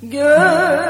Good.